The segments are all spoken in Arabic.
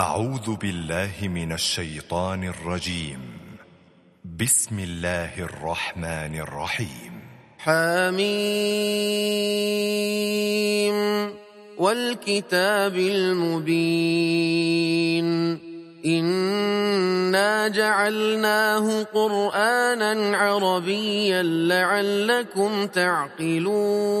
أعوذ بالله من الشيطان الرجيم. بسم الله الرحمن الرحيم. حميم. والكتاب المبين. إنا جعلناه قرآنا عربيا لعلكم تعقلون.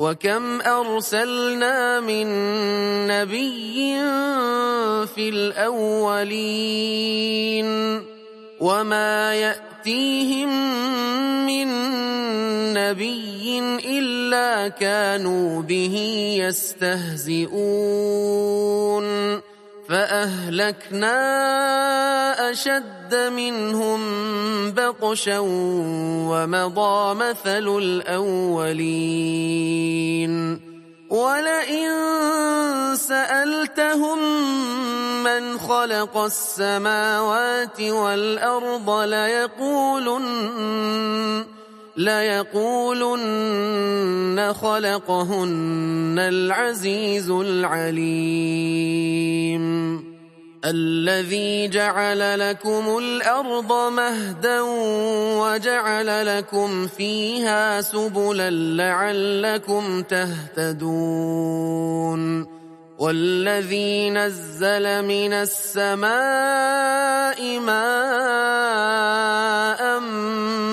وكم أرسلنا من نبي في الأولين وما يأتيهم من نبي إلا كانوا به يستهزئون فأهلكنا أشد منهم بطشا ومضى مثل الأولين. ولئن سألتهم من خلق السماوات والأرض ليقولن ليقولن خلقهن العزيز العليم. الذي جعل لكم الأرض مهدا وجعل لكم فيها سبلا لعلكم تهتدون. والذي نزل من السماء ماء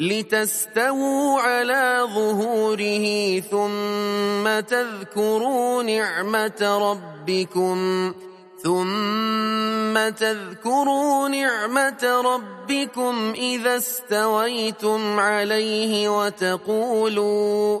لتستووا على ظهوره ثم تذكروا نعمة ربكم ثم تذكروا نعمة ربكم إذا استويتم عليه وتقولوا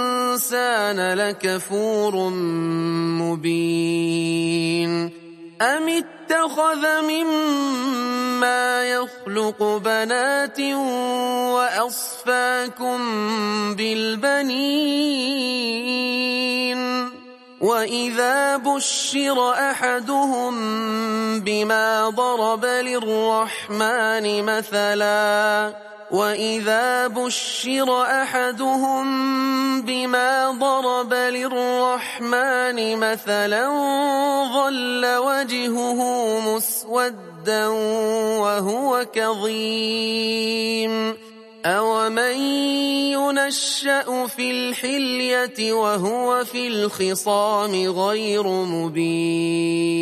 الإنسان لكفور مبين. أم اتخذ مما يخلق بنات وأصفاكم بالبنين؟ وإذا بشر أحدهم بما ضرب للرحمن مثلاً وإذا بشر أحدهم بما ضرب للرحمن مثلا ظل وجهه مسودا وهو كظيم أومن ينشأ في الحلية وهو في الخصام غير مبين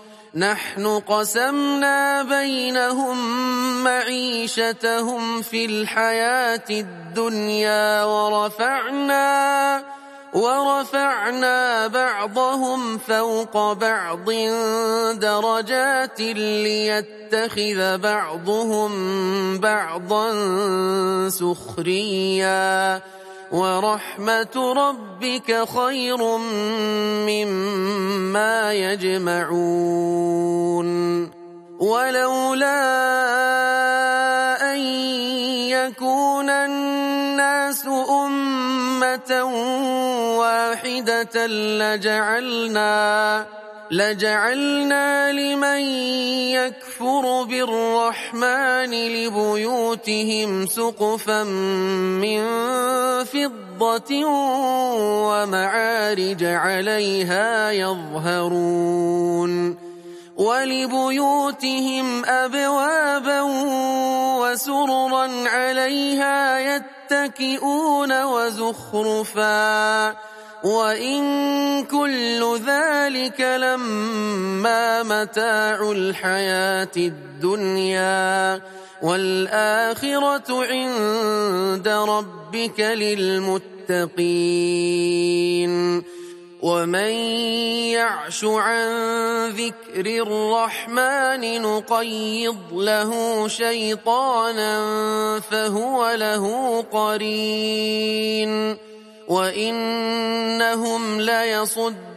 نحن قسمنا بينهم معيشتهم في الحياة الدنيا ورفعنا ورفعنا بعضهم فوق بعض درجات ليتخذ بعضهم بعضا سخريا. ورحمة ربك خير مما يجمعون. ولولا أن يكون الناس أمة واحدة لجعلنا لجعلنا لمن يكفر بالرحمن لبيوتهم سقفا من فضة ومعارج عليها يظهرون ولبيوتهم أبوابا وسررا عليها يتكئون وزخرفا وإن كل ذلك لما متاع الحياة الدنيا والآخرة عند ربك للمتقين. ومن يعش عن ذكر الرحمن نقيض له شيطانا فهو له قرين. وإنهم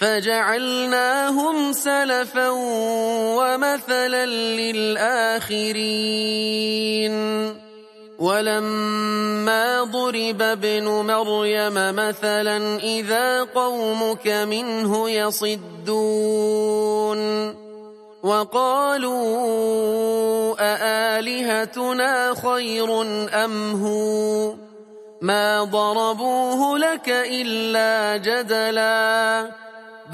فجعلناهم سلفا ومثلا للآخرين. ولما ضرب ابن مريم مثلا إذا قومك منه يصدون. وقالوا أآلهتنا خير أم هو؟ ما ضربوه لك إلا جدلاً.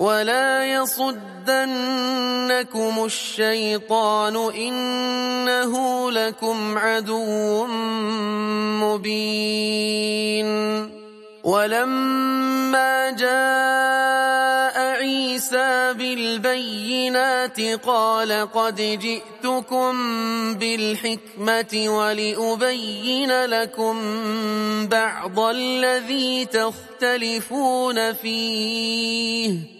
ولا يصدنكم الشيطان إنه لكم عدو مبين ولما جاء عيسى بالبينات قال قد جئتكم بالحكمة ولأبين لكم بعض الذي تختلفون فيه